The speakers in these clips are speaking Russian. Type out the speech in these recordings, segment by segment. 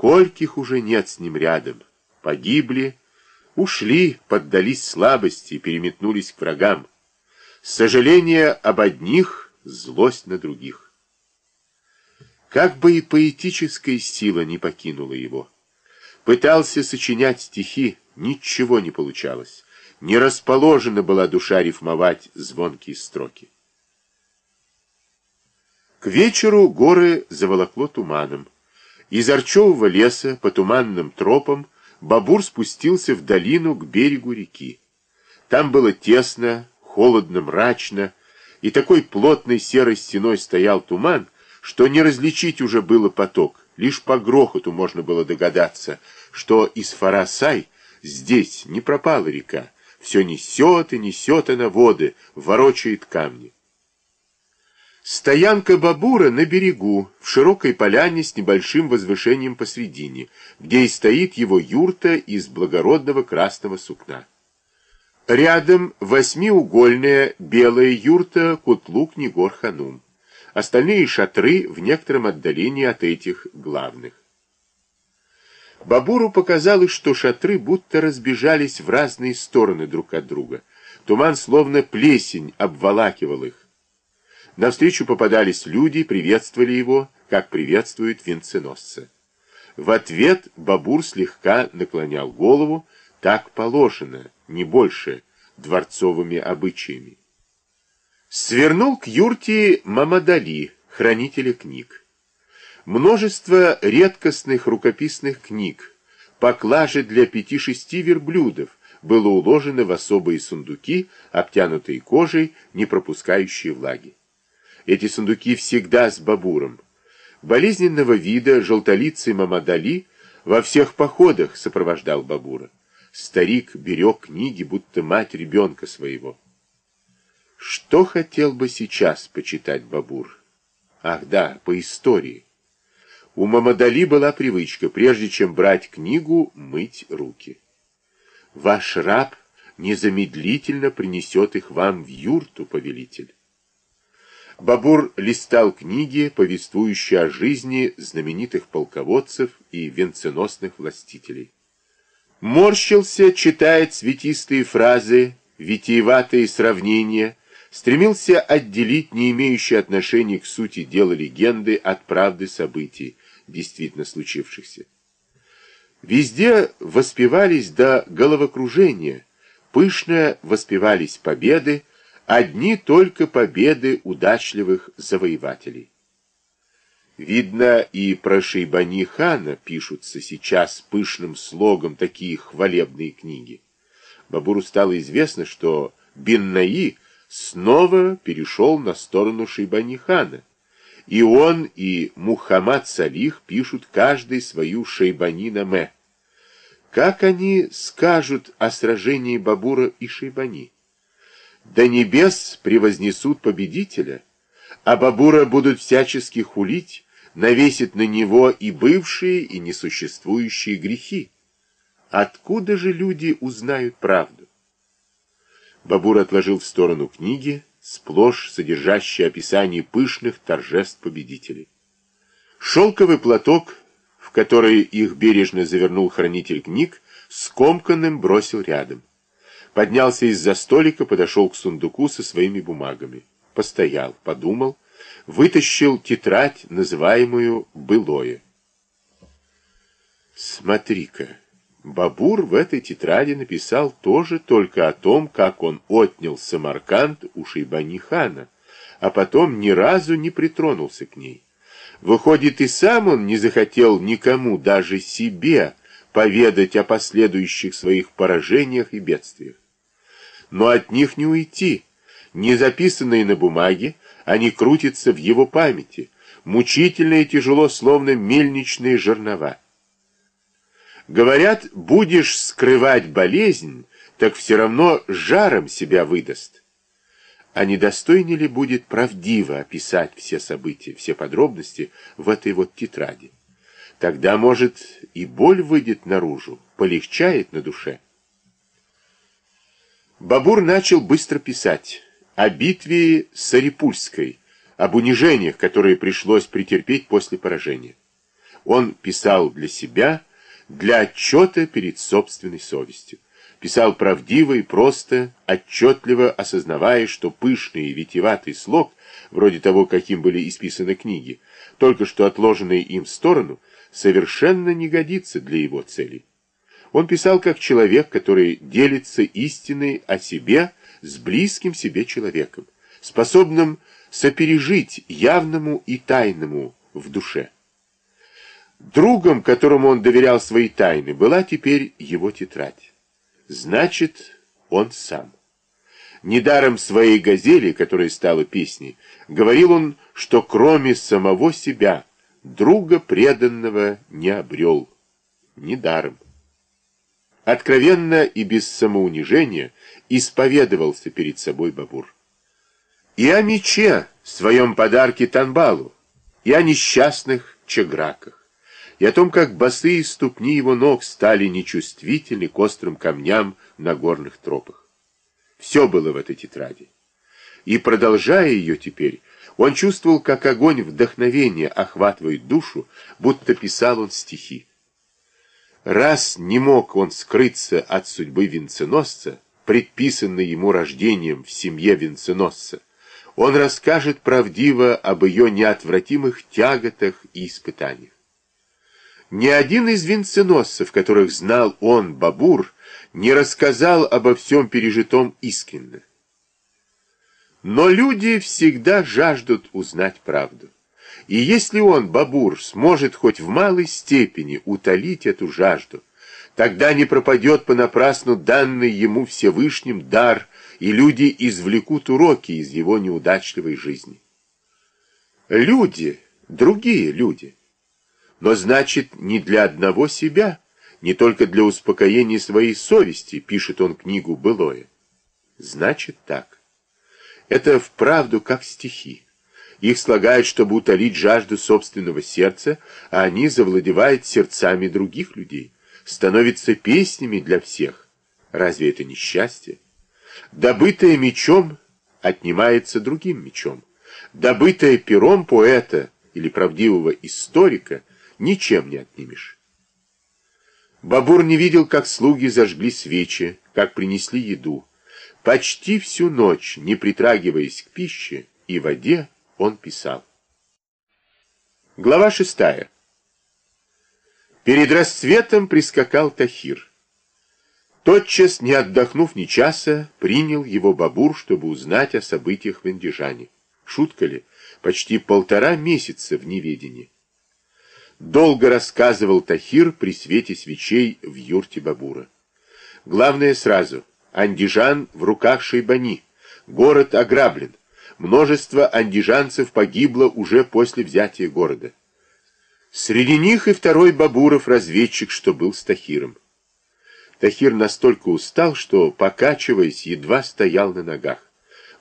Скольких уже нет с ним рядом. Погибли, ушли, поддались слабости, переметнулись к врагам. Сожаление об одних, злость на других. Как бы и поэтическая сила не покинула его. Пытался сочинять стихи, ничего не получалось. Не расположена была душа рифмовать звонкие строки. К вечеру горы заволокло туманом. Из Арчевого леса по туманным тропам Бабур спустился в долину к берегу реки. Там было тесно, холодно, мрачно, и такой плотной серой стеной стоял туман, что не различить уже было поток. Лишь по грохоту можно было догадаться, что из Фарасай здесь не пропала река. Все несет и несет она воды, ворочает камни. Стоянка Бабура на берегу, в широкой поляне с небольшим возвышением посредине, где и стоит его юрта из благородного красного сукна. Рядом восьмиугольная белая юрта Кутлук Негор Ханум. Остальные шатры в некотором отдалении от этих главных. Бабуру показалось, что шатры будто разбежались в разные стороны друг от друга. Туман словно плесень обволакивал их. Навстречу попадались люди, приветствовали его, как приветствуют венценосца. В ответ Бабур слегка наклонял голову, так положено, не больше, дворцовыми обычаями. Свернул к юрте Мамадали, хранителя книг. Множество редкостных рукописных книг, поклажи для пяти-шести верблюдов, было уложено в особые сундуки, обтянутые кожей, не пропускающие влаги. Эти сундуки всегда с бабуром. Болезненного вида желтолицый Мамадали во всех походах сопровождал бабура. Старик берег книги, будто мать ребенка своего. Что хотел бы сейчас почитать бабур? Ах да, по истории. У Мамадали была привычка, прежде чем брать книгу, мыть руки. Ваш раб незамедлительно принесет их вам в юрту, повелитель. Бабур листал книги, повествующие о жизни знаменитых полководцев и венценосных властителей. Морщился, читая цветистые фразы, витиеватые сравнения, стремился отделить не имеющие отношения к сути дела легенды от правды событий, действительно случившихся. Везде воспевались до головокружения, пышно воспевались победы, Одни только победы удачливых завоевателей. Видно, и про Шейбани хана пишутся сейчас пышным слогом такие хвалебные книги. Бабуру стало известно, что Беннаи снова перешел на сторону Шейбани хана. И он, и Мухаммад Салих пишут каждый свою Шейбани Наме. Как они скажут о сражении Бабура и Шейбани? До небес превознесут победителя, а Бабура будут всячески хулить, навесит на него и бывшие, и несуществующие грехи. Откуда же люди узнают правду? Бабур отложил в сторону книги, сплошь содержащие описание пышных торжеств победителей. Шелковый платок, в который их бережно завернул хранитель книг, скомканным бросил рядом. Поднялся из-за столика, подошел к сундуку со своими бумагами. Постоял, подумал, вытащил тетрадь, называемую «Былое». Смотри-ка, Бабур в этой тетради написал тоже только о том, как он отнял Самарканд у Шейбани-хана, а потом ни разу не притронулся к ней. Выходит, и сам он не захотел никому, даже себе, поведать о последующих своих поражениях и бедствиях но от них не уйти. Не записанные на бумаге, они крутятся в его памяти, мучительно и тяжело, словно мельничные жернова. Говорят, будешь скрывать болезнь, так все равно жаром себя выдаст. А недостойнее ли будет правдиво описать все события, все подробности в этой вот тетради? Тогда, может, и боль выйдет наружу, полегчает на душе. Бабур начал быстро писать о битве с Арипульской, об унижениях, которые пришлось претерпеть после поражения. Он писал для себя, для отчета перед собственной совестью. Писал правдиво и просто, отчетливо осознавая, что пышный и витиеватый слог, вроде того, каким были исписаны книги, только что отложенные им в сторону, совершенно не годится для его целей. Он писал как человек, который делится истиной о себе с близким себе человеком, способным сопережить явному и тайному в душе. Другом, которому он доверял свои тайны, была теперь его тетрадь. Значит, он сам. Недаром своей газели, которая стала песней, говорил он, что кроме самого себя друга преданного не обрел. Недаром. Откровенно и без самоунижения исповедовался перед собой Бабур. И о мече, своем подарке Танбалу, и о несчастных чеграках и о том, как босые ступни его ног стали нечувствительны к острым камням на горных тропах. Все было в этой тетради. И, продолжая ее теперь, он чувствовал, как огонь вдохновения охватывает душу, будто писал он стихи. Раз не мог он скрыться от судьбы венценосца, предписанной ему рождением в семье венценосца, он расскажет правдиво об ее неотвратимых тяготах и испытаниях. Ни один из венценосцев, которых знал он, Бабур, не рассказал обо всем пережитом искренне. Но люди всегда жаждут узнать правду. И если он, Бабур, сможет хоть в малой степени утолить эту жажду, тогда не пропадет понапрасну данный ему Всевышним дар, и люди извлекут уроки из его неудачливой жизни. Люди, другие люди — но значит не для одного себя, не только для успокоения своей совести, пишет он книгу «Былое». Значит так. Это вправду как стихи. Их слагают, чтобы утолить жажду собственного сердца, а они завладевают сердцами других людей, становятся песнями для всех. Разве это не счастье? Добытое мечом отнимается другим мечом. Добытое пером поэта или правдивого историка ничем не отнимешь. Бабур не видел, как слуги зажгли свечи, как принесли еду. Почти всю ночь, не притрагиваясь к пище и воде, он писал. Глава шестая. Перед рассветом прискакал Тахир. Тотчас, не отдохнув ни часа, принял его Бабур, чтобы узнать о событиях в Индижане. Шутка ли? Почти полтора месяца в неведении. Долго рассказывал Тахир при свете свечей в юрте Бабура. Главное сразу. Андижан в руках Шейбани. Город ограблен. Множество андижанцев погибло уже после взятия города. Среди них и второй Бабуров разведчик, что был с Тахиром. Тахир настолько устал, что, покачиваясь, едва стоял на ногах.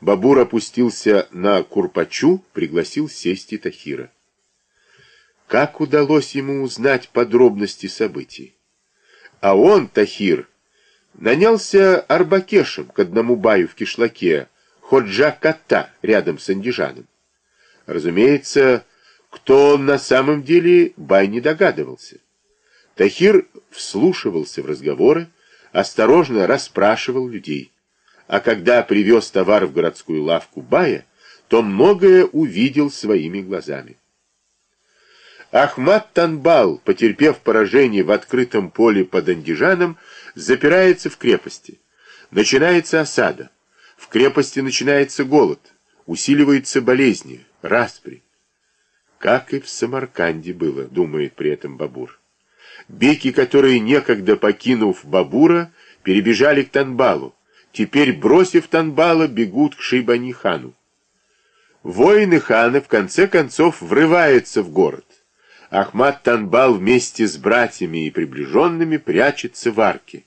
Бабур опустился на Курпачу, пригласил сесть и Тахира. Как удалось ему узнать подробности событий? А он, Тахир, нанялся Арбакешем к одному баю в кишлаке, Ходжа Ката, рядом с Андижаном. Разумеется, кто он на самом деле, бай не догадывался. Тахир вслушивался в разговоры, осторожно расспрашивал людей. А когда привез товар в городскую лавку бая, то многое увидел своими глазами. Ахмад Танбал, потерпев поражение в открытом поле под Андижаном, запирается в крепости. Начинается осада. В крепости начинается голод. Усиливаются болезни, распри. Как и в Самарканде было, думает при этом Бабур. Беки, которые некогда покинув Бабура, перебежали к Танбалу. Теперь, бросив Танбала, бегут к Шейбани-хану. Воины хана в конце концов врываются в город. Ахмад Танбал вместе с братьями и приближенными прячется в арке.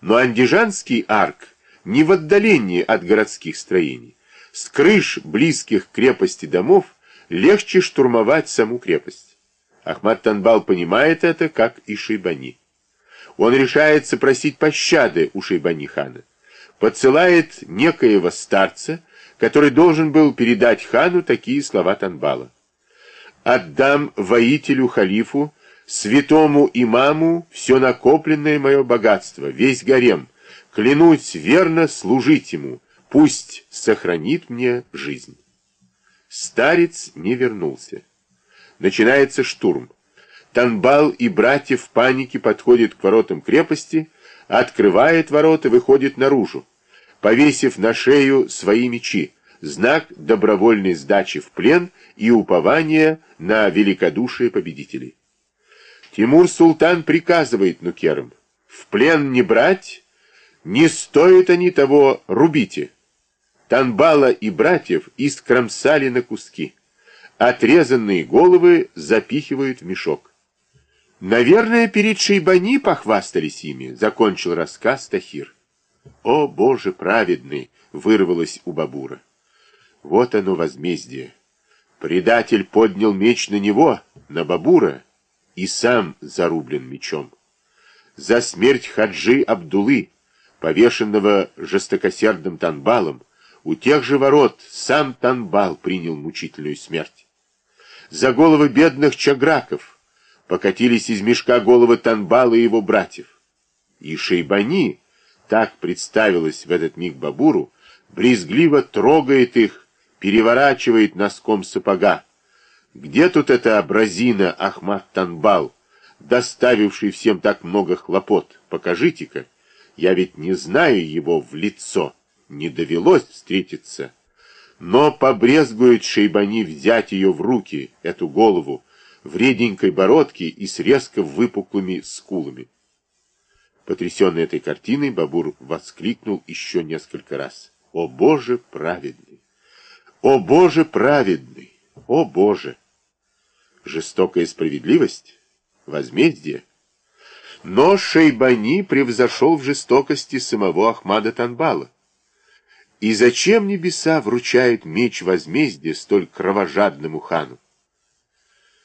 Но андижанский арк не в отдалении от городских строений. С крыш близких крепости домов легче штурмовать саму крепость. Ахмад Танбал понимает это, как и Шейбани. Он решается просить пощады у Шейбани хана. Подсылает некоего старца, который должен был передать хану такие слова Танбала. Отдам воителю халифу святому имаму все накопленное мое богатство, весь гарем, клянусь верно служить ему, пусть сохранит мне жизнь. Старец не вернулся. Начинается штурм. Танбал и братья в панике подходят к воротам крепости, открывает ворота, выходит наружу, повесив на шею свои мечи, знак добровольной сдачи в плен и упования на великодушие победителей. Тимур-султан приказывает нукерам, в плен не брать, не стоит они того, рубите. Танбала и братьев искромсали на куски. Отрезанные головы запихивают в мешок. Наверное, перед Шейбани похвастались ими, закончил рассказ Тахир. О, Боже праведный, вырвалось у Бабура. Вот оно возмездие. Предатель поднял меч на него, на Бабура, и сам зарублен мечом. За смерть Хаджи Абдулы, повешенного жестокосердным Танбалом, у тех же ворот сам Танбал принял мучительную смерть за головы бедных чаграков, покатились из мешка головы Танбала и его братьев. И Шейбани, так представилось в этот миг Бабуру, брезгливо трогает их, переворачивает носком сапога. Где тут эта абразина Ахмад Танбал, доставивший всем так много хлопот? Покажите-ка, я ведь не знаю его в лицо, не довелось встретиться. Но побрезгует Шейбани взять ее в руки, эту голову, в реденькой бородке и с резко выпуклыми скулами. Потрясенный этой картиной, Бабур воскликнул еще несколько раз. «О Боже праведный! О Боже праведный! О Боже!» Жестокая справедливость? Возмездие? Но Шейбани превзошел в жестокости самого Ахмада Танбала. И зачем небеса вручают меч возмездия столь кровожадному хану?